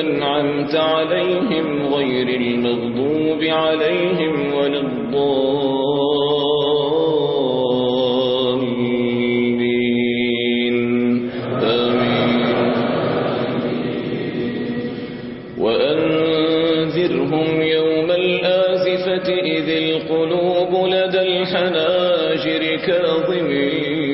أنعمت عليهم غير المغضوب عليهم ولا الضالين. آمين. وأنذرهم يوم الآزفة إذ القلوب لدى الحناجر كاظمين.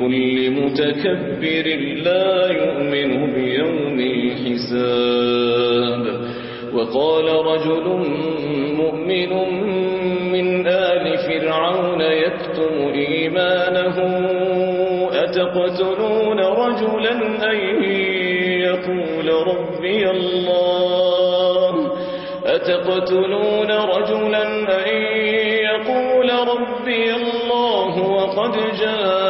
كل متكبر لا يؤمن بيوم الحساب. وقال رجل مؤمن من آل فرعون يكتم إيمانه أتقتلون رجلا أن يقول ربي الله؟ أتقتلون رجلا أن يقول ربي الله وقد جاء